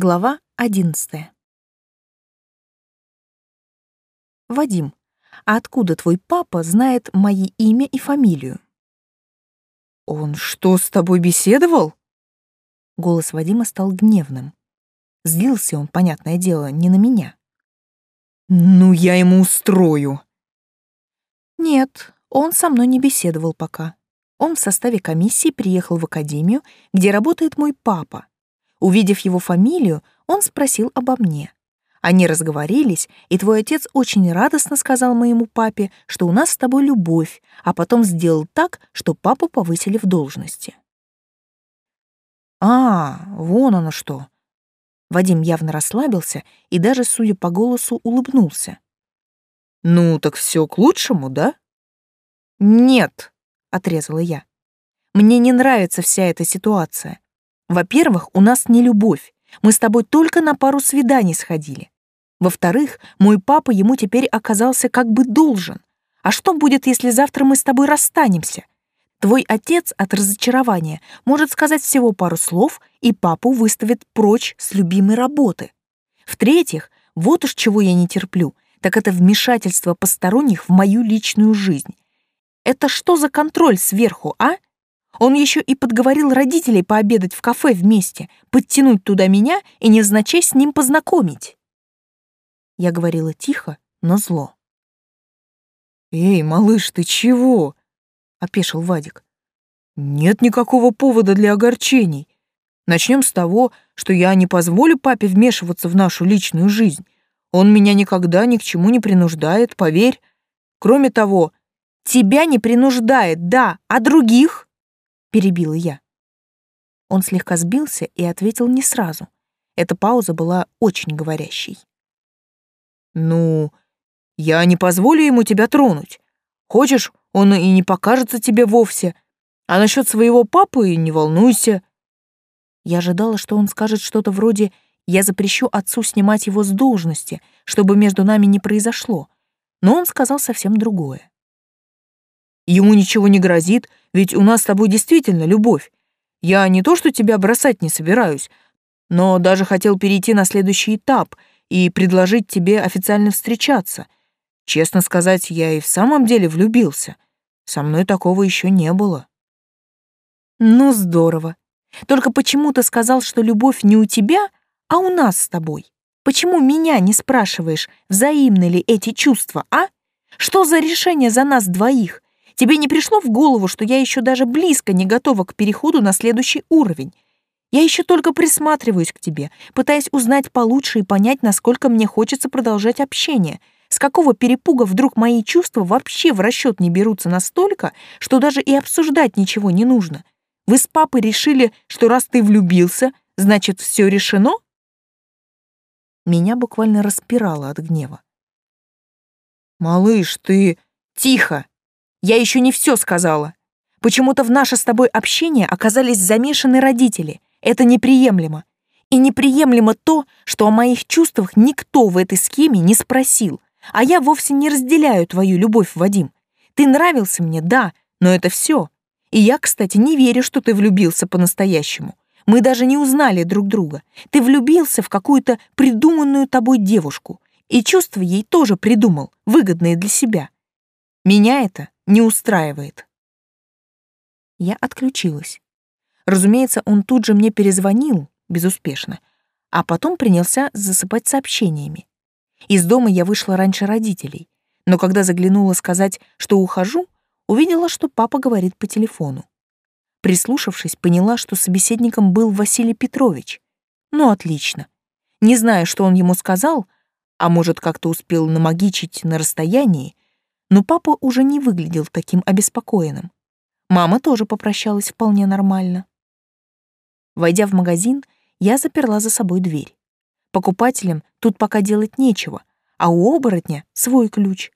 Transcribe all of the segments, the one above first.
Глава одиннадцатая. Вадим, а откуда твой папа знает мои имя и фамилию? Он что, с тобой беседовал? Голос Вадима стал гневным. Злился он, понятное дело, не на меня. Ну, я ему устрою. Нет, он со мной не беседовал пока. Он в составе комиссии приехал в академию, где работает мой папа, Увидев его фамилию, он спросил обо мне. Они разговорились, и твой отец очень радостно сказал моему папе, что у нас с тобой любовь, а потом сделал так, что папу повысили в должности. А, вон оно что. Вадим явно расслабился и даже, судя по голосу, улыбнулся. Ну, так все к лучшему, да? Нет, отрезала я. Мне не нравится вся эта ситуация. Во-первых, у нас не любовь. Мы с тобой только на пару свиданий сходили. Во-вторых, мой папа ему теперь оказался как бы должен. А что будет, если завтра мы с тобой расстанемся? Твой отец от разочарования может сказать всего пару слов, и папу выставит прочь с любимой работы. В-третьих, вот уж чего я не терплю, так это вмешательство посторонних в мою личную жизнь. Это что за контроль сверху, а? Он еще и подговорил родителей пообедать в кафе вместе, подтянуть туда меня и невзначай с ним познакомить. Я говорила тихо, но зло. «Эй, малыш, ты чего?» — опешил Вадик. «Нет никакого повода для огорчений. Начнем с того, что я не позволю папе вмешиваться в нашу личную жизнь. Он меня никогда ни к чему не принуждает, поверь. Кроме того, тебя не принуждает, да, а других?» — перебила я. Он слегка сбился и ответил не сразу. Эта пауза была очень говорящей. «Ну, я не позволю ему тебя тронуть. Хочешь, он и не покажется тебе вовсе. А насчет своего папы не волнуйся». Я ожидала, что он скажет что-то вроде «я запрещу отцу снимать его с должности, чтобы между нами не произошло», но он сказал совсем другое. Ему ничего не грозит, ведь у нас с тобой действительно любовь. Я не то что тебя бросать не собираюсь, но даже хотел перейти на следующий этап и предложить тебе официально встречаться. Честно сказать, я и в самом деле влюбился. Со мной такого еще не было. Ну, здорово. Только почему ты сказал, что любовь не у тебя, а у нас с тобой? Почему меня не спрашиваешь, взаимны ли эти чувства, а? Что за решение за нас двоих? Тебе не пришло в голову, что я еще даже близко не готова к переходу на следующий уровень? Я еще только присматриваюсь к тебе, пытаясь узнать получше и понять, насколько мне хочется продолжать общение. С какого перепуга вдруг мои чувства вообще в расчет не берутся настолько, что даже и обсуждать ничего не нужно? Вы с папой решили, что раз ты влюбился, значит, все решено? Меня буквально распирало от гнева. «Малыш, ты...» «Тихо!» Я еще не все сказала. Почему-то в наше с тобой общение оказались замешаны родители. Это неприемлемо. И неприемлемо то, что о моих чувствах никто в этой схеме не спросил. А я вовсе не разделяю твою любовь, Вадим. Ты нравился мне, да, но это все. И я, кстати, не верю, что ты влюбился по-настоящему. Мы даже не узнали друг друга. Ты влюбился в какую-то придуманную тобой девушку. И чувства ей тоже придумал, выгодные для себя. Меня это не устраивает. Я отключилась. Разумеется, он тут же мне перезвонил, безуспешно, а потом принялся засыпать сообщениями. Из дома я вышла раньше родителей, но когда заглянула сказать, что ухожу, увидела, что папа говорит по телефону. Прислушавшись, поняла, что собеседником был Василий Петрович. Ну, отлично. Не знаю, что он ему сказал, а может, как-то успел намагичить на расстоянии, но папа уже не выглядел таким обеспокоенным. Мама тоже попрощалась вполне нормально. Войдя в магазин, я заперла за собой дверь. Покупателям тут пока делать нечего, а у оборотня свой ключ.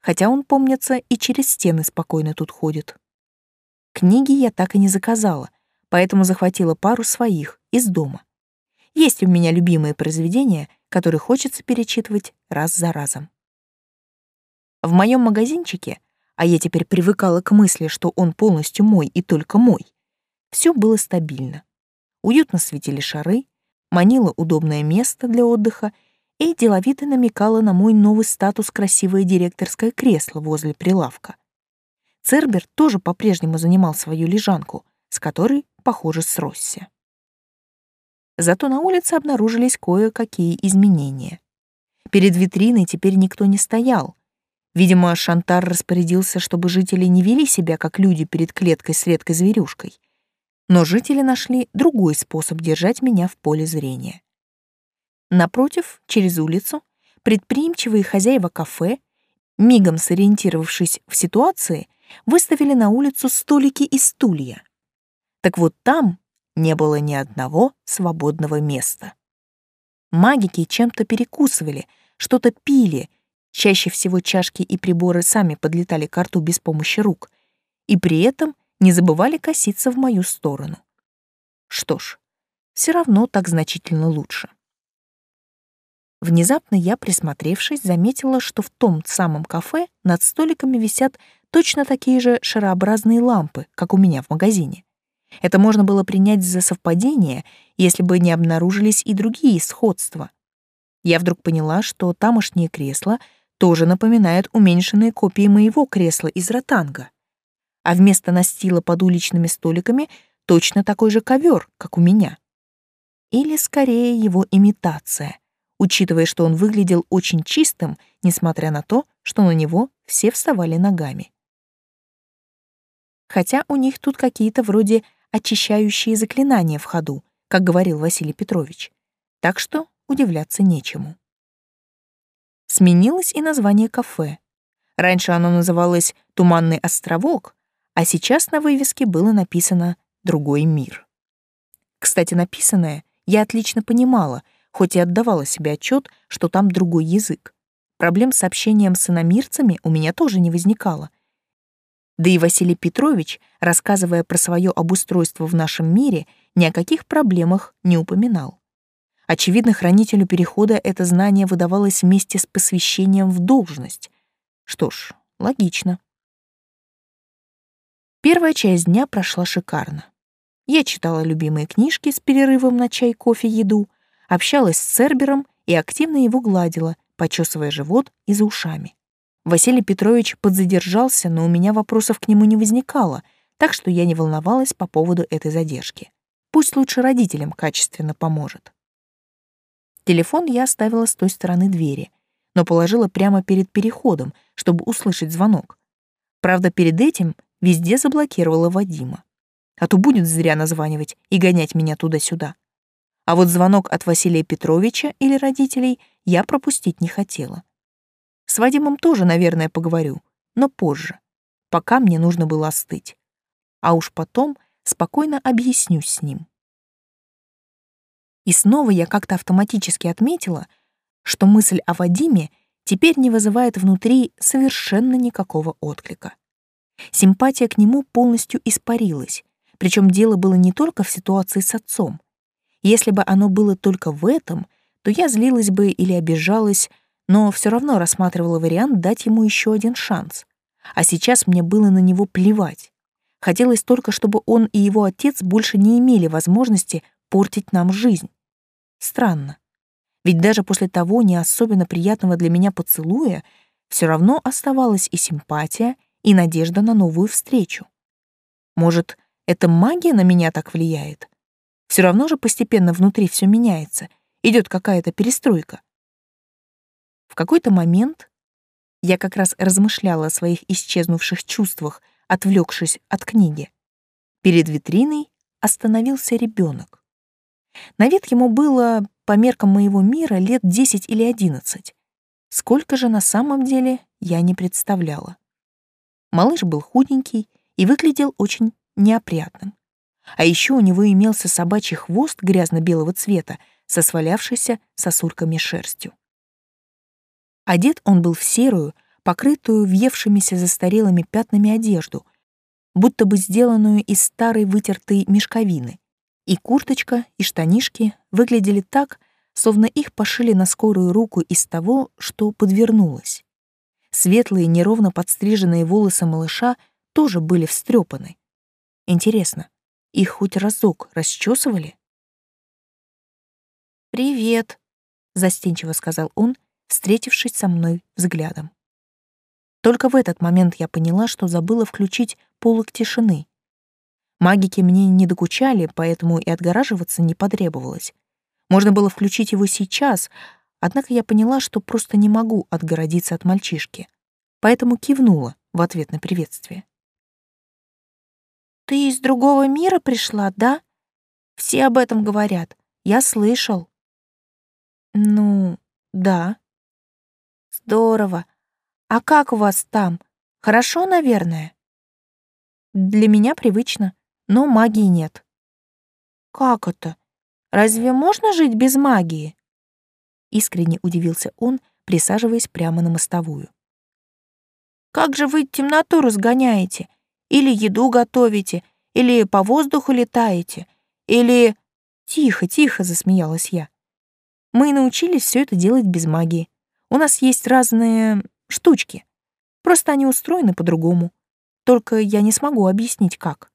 Хотя он, помнится, и через стены спокойно тут ходит. Книги я так и не заказала, поэтому захватила пару своих из дома. Есть у меня любимые произведения, которые хочется перечитывать раз за разом. В моем магазинчике, а я теперь привыкала к мысли, что он полностью мой и только мой, все было стабильно. Уютно светили шары, манила удобное место для отдыха и деловито намекала на мой новый статус красивое директорское кресло возле прилавка. Цербер тоже по-прежнему занимал свою лежанку, с которой, похоже, сросся. Зато на улице обнаружились кое-какие изменения. Перед витриной теперь никто не стоял. Видимо, Шантар распорядился, чтобы жители не вели себя как люди перед клеткой с редкой зверюшкой. Но жители нашли другой способ держать меня в поле зрения. Напротив, через улицу, предприимчивые хозяева кафе, мигом сориентировавшись в ситуации, выставили на улицу столики и стулья. Так вот там не было ни одного свободного места. Магики чем-то перекусывали, что-то пили, чаще всего чашки и приборы сами подлетали к рту без помощи рук, и при этом не забывали коситься в мою сторону. Что ж, все равно так значительно лучше. Внезапно я, присмотревшись, заметила, что в том самом кафе над столиками висят точно такие же шарообразные лампы, как у меня в магазине. Это можно было принять за совпадение, если бы не обнаружились и другие сходства. Я вдруг поняла, что тамошние кресла тоже напоминают уменьшенные копии моего кресла из ротанга. А вместо настила под уличными столиками точно такой же ковер, как у меня. Или скорее его имитация, учитывая, что он выглядел очень чистым, несмотря на то, что на него все вставали ногами. Хотя у них тут какие-то вроде очищающие заклинания в ходу, как говорил Василий Петрович. Так что удивляться нечему. Сменилось и название кафе. Раньше оно называлось «Туманный островок», а сейчас на вывеске было написано «Другой мир». Кстати, написанное я отлично понимала, хоть и отдавала себе отчет, что там другой язык. Проблем с общением с иномирцами у меня тоже не возникало — да и Василий Петрович, рассказывая про свое обустройство в нашем мире, ни о каких проблемах не упоминал. Очевидно, хранителю перехода это знание выдавалось вместе с посвящением в должность. Что ж, логично. Первая часть дня прошла шикарно. Я читала любимые книжки с перерывом на чай, кофе, еду, общалась с Цербером и активно его гладила, почесывая живот и за ушами. Василий Петрович подзадержался, но у меня вопросов к нему не возникало, так что я не волновалась по поводу этой задержки. Пусть лучше родителям качественно поможет. Телефон я оставила с той стороны двери, но положила прямо перед переходом, чтобы услышать звонок. Правда, перед этим везде заблокировала Вадима. А то будет зря названивать и гонять меня туда-сюда. А вот звонок от Василия Петровича или родителей я пропустить не хотела. С Вадимом тоже, наверное, поговорю, но позже, пока мне нужно было остыть. А уж потом спокойно объяснюсь с ним. И снова я как-то автоматически отметила, что мысль о Вадиме теперь не вызывает внутри совершенно никакого отклика. Симпатия к нему полностью испарилась, причем дело было не только в ситуации с отцом. Если бы оно было только в этом, то я злилась бы или обижалась, но все равно рассматривала вариант дать ему еще один шанс. А сейчас мне было на него плевать. Хотелось только, чтобы он и его отец больше не имели возможности портить нам жизнь. Странно. Ведь даже после того не особенно приятного для меня поцелуя все равно оставалась и симпатия, и надежда на новую встречу. Может, эта магия на меня так влияет? Все равно же постепенно внутри все меняется, идет какая-то перестройка. В какой-то момент я как раз размышляла о своих исчезнувших чувствах, отвлекшись от книги. Перед витриной остановился ребенок. На вид ему было, по меркам моего мира, лет 10 или 11. Сколько же на самом деле, я не представляла. Малыш был худенький и выглядел очень неопрятным. А еще у него имелся собачий хвост грязно-белого цвета со свалявшейся сосульками шерстью. Одет он был в серую, покрытую въевшимися застарелыми пятнами одежду, будто бы сделанную из старой вытертой мешковины. И курточка, и штанишки выглядели так, словно их пошили на скорую руку из того, что подвернулось. Светлые, неровно подстриженные волосы малыша тоже были встрепаны. Интересно, их хоть разок расчесывали? «Привет», — застенчиво сказал он, встретившись со мной взглядом. Только в этот момент я поняла, что забыла включить полок тишины. Магики мне не докучали, поэтому и отгораживаться не потребовалось. Можно было включить его сейчас, однако я поняла, что просто не могу отгородиться от мальчишки, поэтому кивнула в ответ на приветствие. «Ты из другого мира пришла, да? Все об этом говорят. Я слышал». «Ну, да». «Здорово. А как у вас там? Хорошо, наверное?» «Для меня привычно, но магии нет». «Как это? Разве можно жить без магии?» Искренне удивился он, присаживаясь прямо на мостовую. «Как же вы темноту разгоняете? Или еду готовите? Или по воздуху летаете? Или...» «Тихо, тихо», — засмеялась я. «Мы научились все это делать без магии. У нас есть разные штучки. Просто они устроены по-другому. Только я не смогу объяснить, как».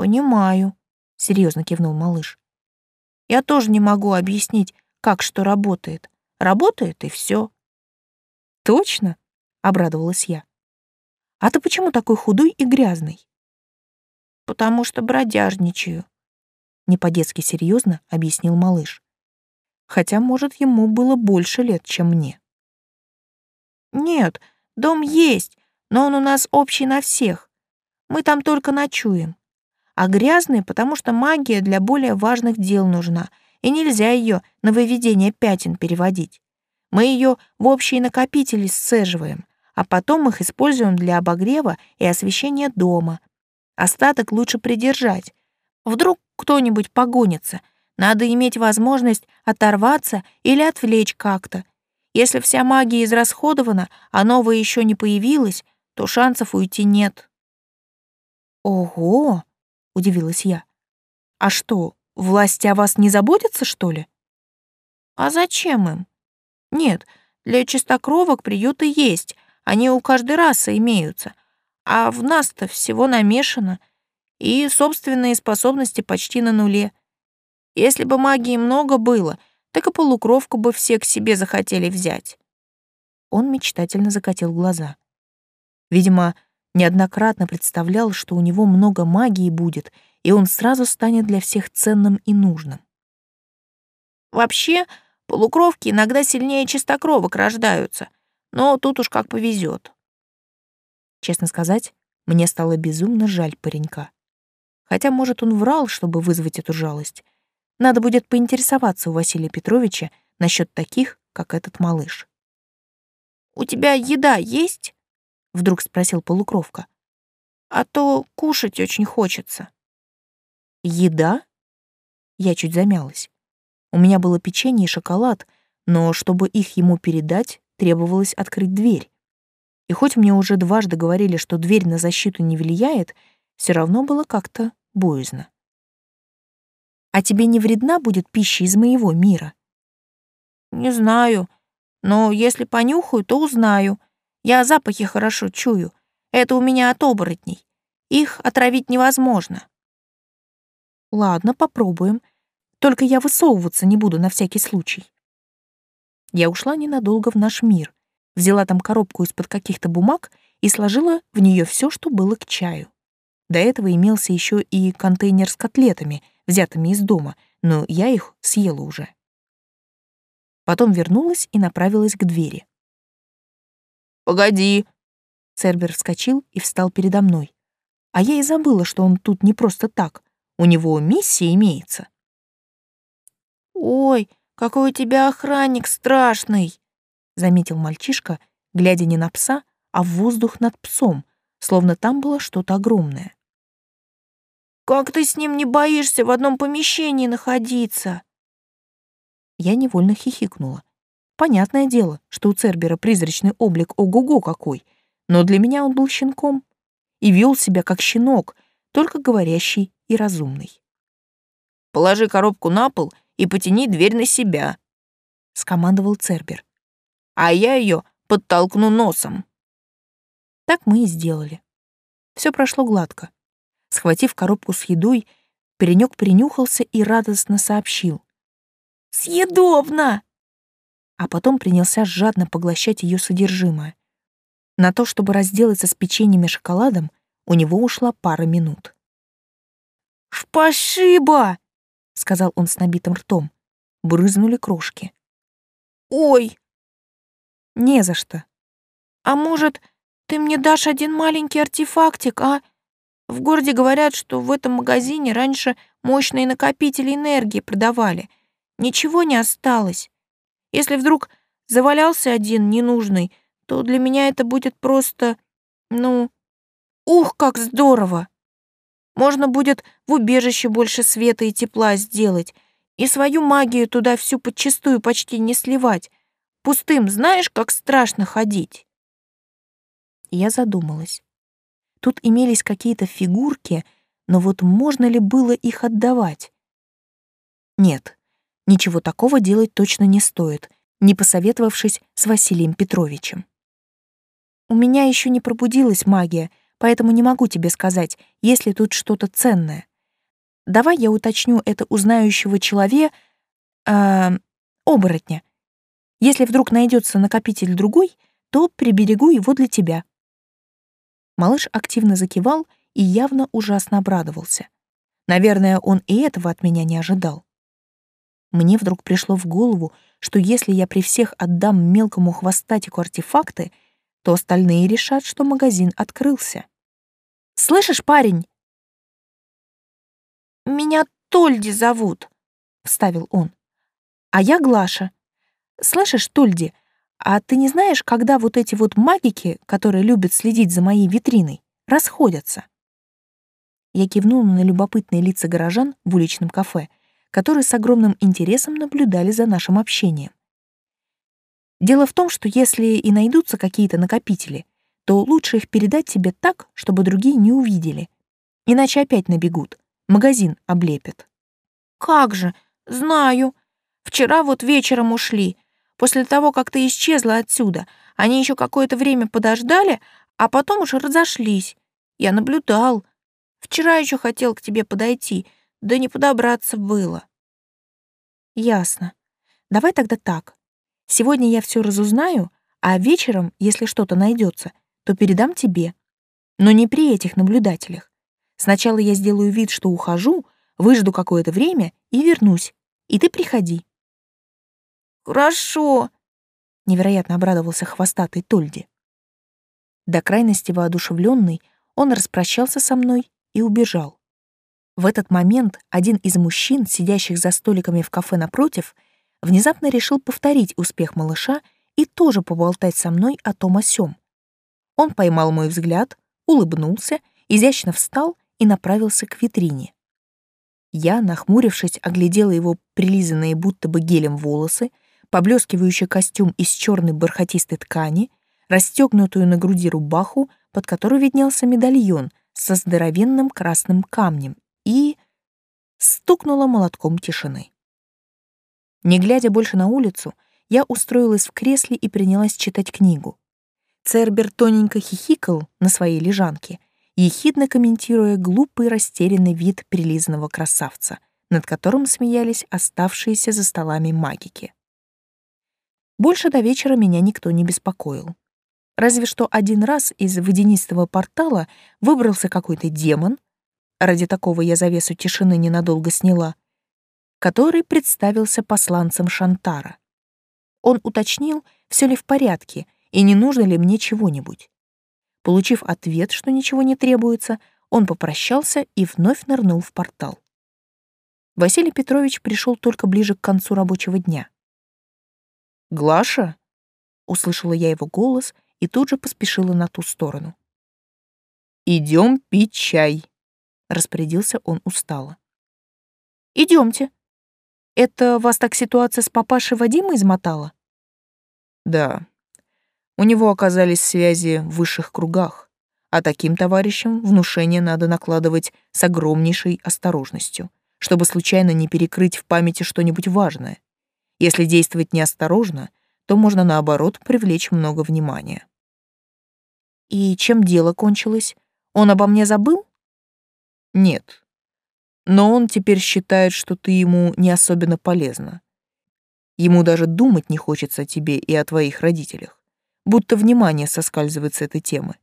«Понимаю», — серьезно кивнул малыш. «Я тоже не могу объяснить, как что работает. Работает, и все. «Точно?» — обрадовалась я. «А ты почему такой худой и грязный?» «Потому что бродяжничаю», — не по-детски серьезно объяснил малыш хотя, может, ему было больше лет, чем мне. «Нет, дом есть, но он у нас общий на всех. Мы там только ночуем. А грязный, потому что магия для более важных дел нужна, и нельзя ее на выведение пятен переводить. Мы ее в общие накопители сцеживаем, а потом их используем для обогрева и освещения дома. Остаток лучше придержать. Вдруг кто-нибудь погонится, надо иметь возможность оторваться или отвлечь как-то. Если вся магия израсходована, а новая еще не появилась, то шансов уйти нет. «Ого!» — удивилась я. «А что, власти о вас не заботятся, что ли?» «А зачем им?» «Нет, для чистокровок приюты есть, они у каждой расы имеются, а в нас-то всего намешано, и собственные способности почти на нуле. Если бы магии много было, так и полукровку бы все к себе захотели взять. Он мечтательно закатил глаза. Видимо, неоднократно представлял, что у него много магии будет, и он сразу станет для всех ценным и нужным. Вообще, полукровки иногда сильнее чистокровок рождаются, но тут уж как повезет. Честно сказать, мне стало безумно жаль паренька. Хотя, может, он врал, чтобы вызвать эту жалость. Надо будет поинтересоваться у Василия Петровича насчет таких, как этот малыш. «У тебя еда есть?» — вдруг спросил полукровка. «А то кушать очень хочется». «Еда?» Я чуть замялась. У меня было печенье и шоколад, но чтобы их ему передать, требовалось открыть дверь. И хоть мне уже дважды говорили, что дверь на защиту не влияет, все равно было как-то боязно. А тебе не вредна будет пища из моего мира? Не знаю, но если понюхаю, то узнаю. Я запахи хорошо чую. Это у меня от оборотней. Их отравить невозможно. Ладно, попробуем. Только я высовываться не буду на всякий случай. Я ушла ненадолго в наш мир, взяла там коробку из-под каких-то бумаг и сложила в нее все, что было к чаю. До этого имелся еще и контейнер с котлетами, взятыми из дома, но я их съела уже. Потом вернулась и направилась к двери. «Погоди!» Цербер вскочил и встал передо мной. А я и забыла, что он тут не просто так. У него миссия имеется. «Ой, какой у тебя охранник страшный!» — заметил мальчишка, глядя не на пса, а в воздух над псом, словно там было что-то огромное. Как ты с ним не боишься в одном помещении находиться?» Я невольно хихикнула. Понятное дело, что у Цербера призрачный облик ого-го какой, но для меня он был щенком и вел себя как щенок, только говорящий и разумный. «Положи коробку на пол и потяни дверь на себя», — скомандовал Цербер. «А я ее подтолкну носом». Так мы и сделали. Все прошло гладко. Схватив коробку с едой, паренек принюхался и радостно сообщил. Съедобно!» А потом принялся жадно поглощать ее содержимое. На то, чтобы разделаться с печеньем и шоколадом, у него ушла пара минут. «Спасибо!» — сказал он с набитым ртом. Брызнули крошки. «Ой!» «Не за что. А может, ты мне дашь один маленький артефактик, а? В городе говорят, что в этом магазине раньше мощные накопители энергии продавали. Ничего не осталось. Если вдруг завалялся один ненужный, то для меня это будет просто... Ну... Ух, как здорово! Можно будет в убежище больше света и тепла сделать, и свою магию туда всю подчистую почти не сливать. Пустым знаешь, как страшно ходить?» Я задумалась. Тут имелись какие-то фигурки, но вот можно ли было их отдавать? Нет, ничего такого делать точно не стоит, не посоветовавшись с Василием Петровичем. У меня еще не пробудилась магия, поэтому не могу тебе сказать, есть ли тут что-то ценное. Давай я уточню это у знающего человека, э, оборотня. Если вдруг найдется накопитель другой, то приберегу его для тебя. Малыш активно закивал и явно ужасно обрадовался. Наверное, он и этого от меня не ожидал. Мне вдруг пришло в голову, что если я при всех отдам мелкому хвостатику артефакты, то остальные решат, что магазин открылся. «Слышишь, парень?» «Меня Тольди зовут», — вставил он. «А я Глаша. Слышишь, Тольди, а ты не знаешь, когда вот эти вот магики, которые любят следить за моей витриной, расходятся?» Я кивнула на любопытные лица горожан в уличном кафе, которые с огромным интересом наблюдали за нашим общением. Дело в том, что если и найдутся какие-то накопители, то лучше их передать тебе так, чтобы другие не увидели. Иначе опять набегут, магазин облепят. «Как же, знаю. Вчера вот вечером ушли. После того, как ты исчезла отсюда, они еще какое-то время подождали, а потом уже разошлись. Я наблюдал. Вчера еще хотел к тебе подойти, да не подобраться было». «Ясно. Давай тогда так. Сегодня я все разузнаю, а вечером, если что-то найдется, то передам тебе. Но не при этих наблюдателях. Сначала я сделаю вид, что ухожу, выжду какое-то время и вернусь. И ты приходи. Хорошо, невероятно обрадовался хвостатый Тольди. До крайности воодушевленный, он распрощался со мной и убежал. В этот момент один из мужчин, сидящих за столиками в кафе напротив, внезапно решил повторить успех малыша и тоже поболтать со мной о том о сём. Он поймал мой взгляд, улыбнулся, изящно встал и направился к витрине. Я, нахмурившись, оглядела его прилизанные будто бы гелем волосы, поблескивающий костюм из черной бархатистой ткани, расстегнутую на груди рубаху, под которой виднелся медальон со здоровенным красным камнем, и стукнула молотком тишины. Не глядя больше на улицу, я устроилась в кресле и принялась читать книгу. Цербер тоненько хихикал на своей лежанке, ехидно комментируя глупый растерянный вид прилизанного красавца, над которым смеялись оставшиеся за столами магики. Больше до вечера меня никто не беспокоил. Разве что один раз из водянистого портала выбрался какой-то демон, ради такого я завесу тишины ненадолго сняла, который представился посланцем Шантара. Он уточнил, все ли в порядке и не нужно ли мне чего-нибудь. Получив ответ, что ничего не требуется, он попрощался и вновь нырнул в портал. Василий Петрович пришел только ближе к концу рабочего дня. «Глаша?» — услышала я его голос и тут же поспешила на ту сторону. «Идем пить чай», — распорядился он устало. «Идемте», это вас так ситуация с папашей Вадима измотала? Да. У него оказались связи в высших кругах, а таким товарищам внушение надо накладывать с огромнейшей осторожностью, чтобы случайно не перекрыть в памяти что-нибудь важное. Если действовать неосторожно, то можно наоборот привлечь много внимания. И чем дело кончилось? Он обо мне забыл? Нет, но он теперь считает, что ты ему не особенно полезна. Ему даже думать не хочется о тебе и о твоих родителях. Будто внимание соскальзывает с этой темы.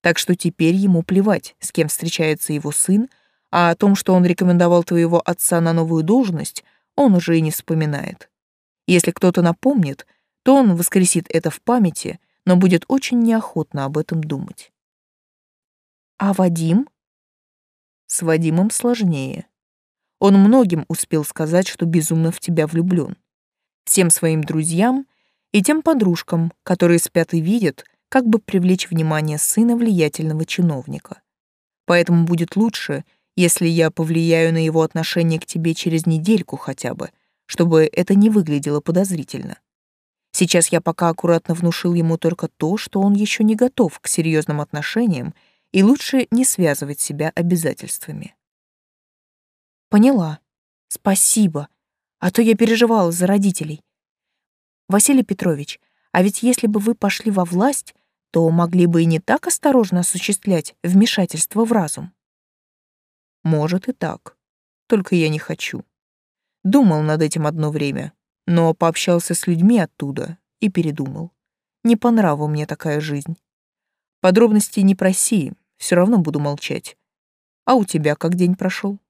Так что теперь ему плевать, с кем встречается его сын, а о том, что он рекомендовал твоего отца на новую должность, он уже и не вспоминает. Если кто-то напомнит, то он воскресит это в памяти, но будет очень неохотно об этом думать. А Вадим? С Вадимом сложнее. Он многим успел сказать, что безумно в тебя влюблен. Всем своим друзьям и тем подружкам, которые спят и видят, как бы привлечь внимание сына влиятельного чиновника. Поэтому будет лучше, если я повлияю на его отношение к тебе через недельку хотя бы, чтобы это не выглядело подозрительно. Сейчас я пока аккуратно внушил ему только то, что он еще не готов к серьезным отношениям, и лучше не связывать себя обязательствами. Поняла. Спасибо. А то я переживала за родителей. Василий Петрович, а ведь если бы вы пошли во власть, то могли бы и не так осторожно осуществлять вмешательство в разум. Может и так. Только я не хочу. Думал над этим одно время, но пообщался с людьми оттуда и передумал. Не по нраву мне такая жизнь. Подробностей не проси, все равно буду молчать. А у тебя как день прошел?